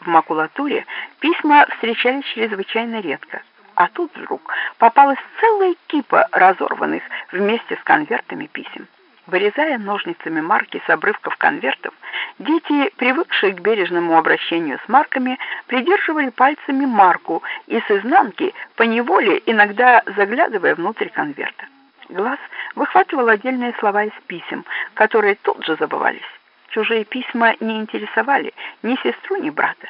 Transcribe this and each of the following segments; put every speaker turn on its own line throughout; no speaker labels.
В макулатуре письма встречались чрезвычайно редко, а тут вдруг попалась целая кипа разорванных вместе с конвертами писем. Вырезая ножницами марки с обрывков конвертов, дети, привыкшие к бережному обращению с марками, придерживали пальцами марку и с изнанки, поневоле, иногда заглядывая внутрь конверта. Глаз выхватывал отдельные слова из писем, которые тут же забывались. Чужие письма не интересовали ни сестру, ни брата.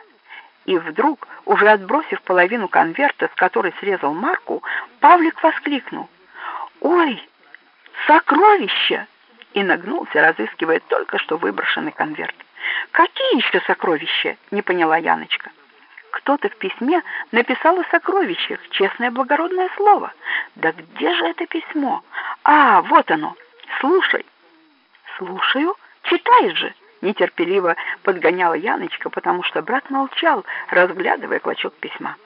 И вдруг, уже отбросив половину конверта, с которой срезал марку, Павлик воскликнул. «Ой, сокровища!» и нагнулся, разыскивая только что выброшенный конверт. «Какие еще сокровища?» — не поняла Яночка. Кто-то в письме написал о сокровищах, честное благородное слово. Да где же это письмо? А, вот оно. Слушай. Слушаю. Читаешь же. Нетерпеливо подгоняла Яночка, потому что брат молчал, разглядывая клочок письма.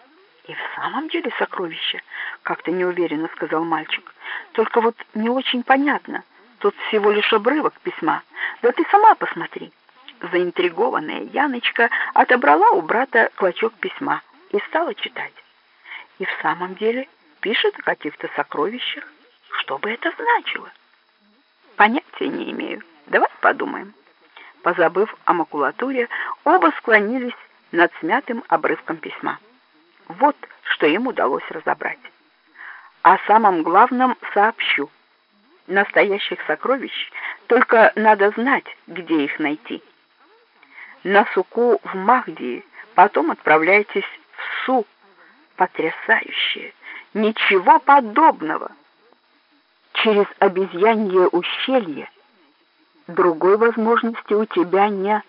«И в самом деле сокровище?» — как-то неуверенно сказал мальчик. «Только вот не очень понятно. Тут всего лишь обрывок письма. Да ты сама посмотри». Заинтригованная Яночка отобрала у брата клочок письма и стала читать. И в самом деле пишет о каких-то сокровищах. Что бы это значило? Понятия не имею. Давай подумаем. Позабыв о макулатуре, оба склонились над смятым обрывком письма. Вот что им удалось разобрать. О самом главном сообщу. Настоящих сокровищ только надо знать, где их найти на суку в Махдии, потом отправляйтесь в Су. Потрясающе! Ничего подобного! Через обезьянье ущелье другой возможности у тебя не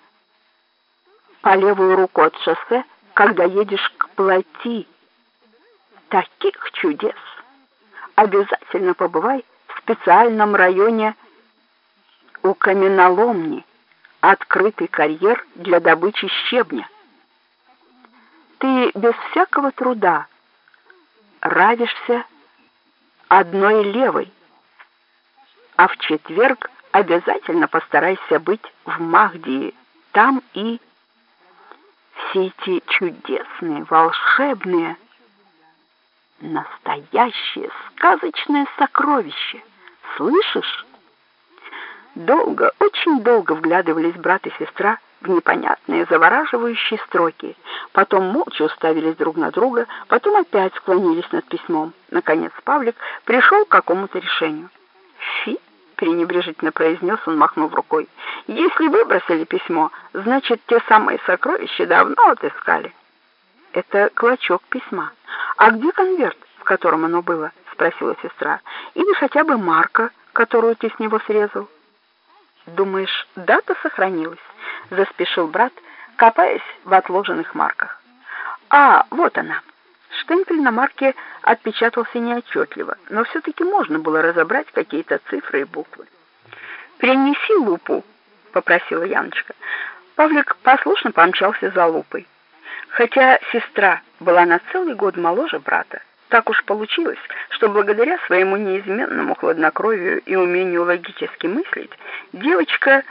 по левую руку от шоссе, когда едешь к плоти. Таких чудес! Обязательно побывай в специальном районе у каменоломни открытый карьер для добычи щебня. Ты без всякого труда равишься одной левой, а в четверг обязательно постарайся быть в Махдии, там и все эти чудесные, волшебные, настоящее сказочное сокровище. Слышишь? Долго, очень долго вглядывались брат и сестра в непонятные, завораживающие строки. Потом молча уставились друг на друга, потом опять склонились над письмом. Наконец Павлик пришел к какому-то решению. «Фи!» — пренебрежительно произнес он, махнув рукой. «Если выбросили письмо, значит, те самые сокровища давно отыскали». «Это клочок письма. А где конверт, в котором оно было?» — спросила сестра. «Или хотя бы марка, которую ты с него срезал?» «Думаешь, дата сохранилась?» — заспешил брат, копаясь в отложенных марках. «А, вот она». Штемпель на марке отпечатался неотчетливо, но все-таки можно было разобрать какие-то цифры и буквы. «Принеси лупу», — попросила Яночка. Павлик послушно помчался за лупой. Хотя сестра была на целый год моложе брата, так уж получилось, что благодаря своему неизменному хладнокровию и умению логически мыслить, девочка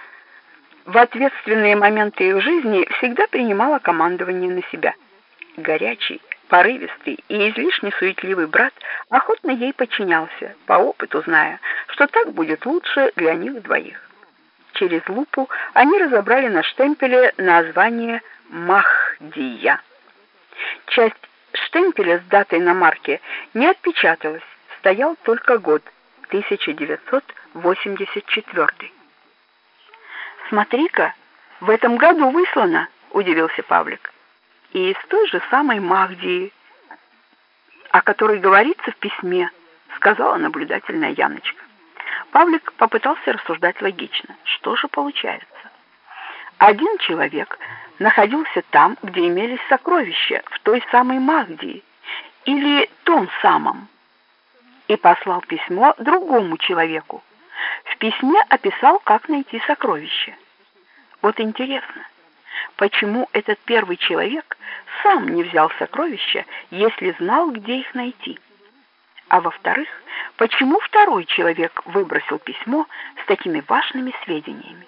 в ответственные моменты их жизни всегда принимала командование на себя. Горячий, порывистый и излишне суетливый брат охотно ей подчинялся, по опыту зная, что так будет лучше для них двоих. Через лупу они разобрали на штемпеле название «Махдия». Часть штемпеля с датой на марке не отпечаталось, стоял только год 1984. Смотри-ка, в этом году выслано, удивился Павлик. И из той же самой Махдии, о которой говорится в письме, сказала наблюдательная Яночка. Павлик попытался рассуждать логично. Что же получается? Один человек находился там, где имелись сокровища, в той самой Магдии, или том самом, и послал письмо другому человеку. В письме описал, как найти сокровища. Вот интересно, почему этот первый человек сам не взял сокровища, если знал, где их найти? А во-вторых, почему второй человек выбросил письмо с такими важными сведениями?